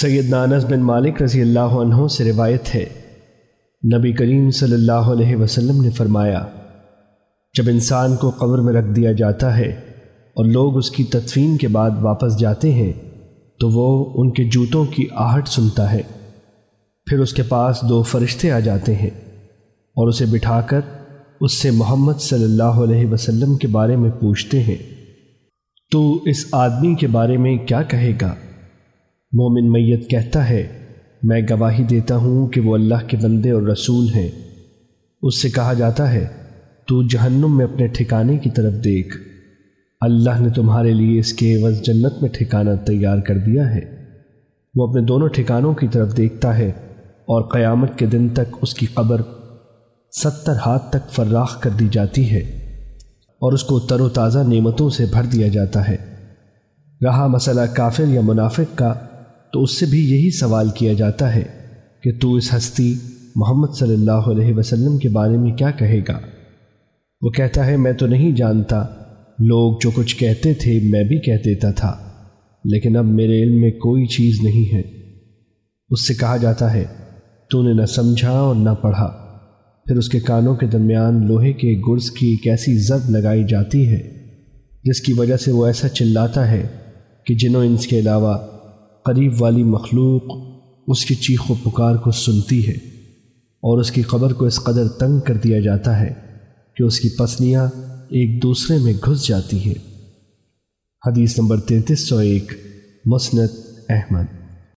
سید نانس بن مالک رضی اللہ عنہ سے روایت ہے۔ نبی کریم صلی اللہ علیہ وسلم نے فرمایا، جب انسان کو قبر میں رکھ دیا جاتا ہے اور لوگ اس کی تدفین کے بعد واپس جاتے ہیں، تو وہ ان کے جوتوں کی آہٹ سنتا ہے۔ پھر اس کے پاس دو فرشتے آ جاتے ہیں اور اسے بٹھا کر اس سے محمد صلی اللہ علیہ وسلم کے بارے میں پوچھتے ہیں۔ تو اس آدمی کے بارے میں کیا کہے گا؟ مومن میت کہتا ہے، میں گواہی دیتا ہوں کہ وہ اللہ کے بندے اور رسول ہیں۔ اس سے کہا جاتا ہے، تو جہنم میں اپنے ٹھکانے کی طرف دیکھ۔ اللہ نے تمہارے لیے اس کے عوض جنت میں ٹھکانہ تیار کر دیا ہے۔ وہ اپنے دونوں ٹھکانوں کی طرف دیکھتا ہے اور قیامت کے دن تک اس کی قبر ستر ہاتھ تک فراخ کر دی جاتی ہے اور اس کو تر و تازہ نعمتوں سے بھر دیا جاتا ہے۔ رہا مسئلہ کافر یا منافق کا تو اس سے بھی یہی سوال کیا جاتا ہے کہ تو اس ہستی محمد صلی اللہ علیہ وسلم کے بارے میں کیا کہے گا؟ وہ کہتا ہے، میں تو نہیں جانتا۔ لوگ جو کچھ کہتے تھے، میں بھی کہہ دیتا تھا۔ لیکن اب میرے علم میں کوئی چیز نہیں ہے۔ اس سے کہا جاتا ہے، تو نے نہ سمجھا اور نہ پڑھا۔ پھر اس کے کانوں کے درمیان لوہے کے گرز کی ایک ایسی زب لگائی جاتی ہے، جس کی وجہ سے وہ ایسا چلاتا ہے کہ جنوں انس کے علاوہ قریب والی مخلوق اس کی چیخ و پکار کو سنتی ہے اور اس کی قبر کو اس قدر تنگ کر دیا جاتا ہے کہ اس کی پسلیاں ایک دوسرے میں گھس جاتی ہیں۔ حدیث نمبر تینتیس سو ایک مسنت احمد۔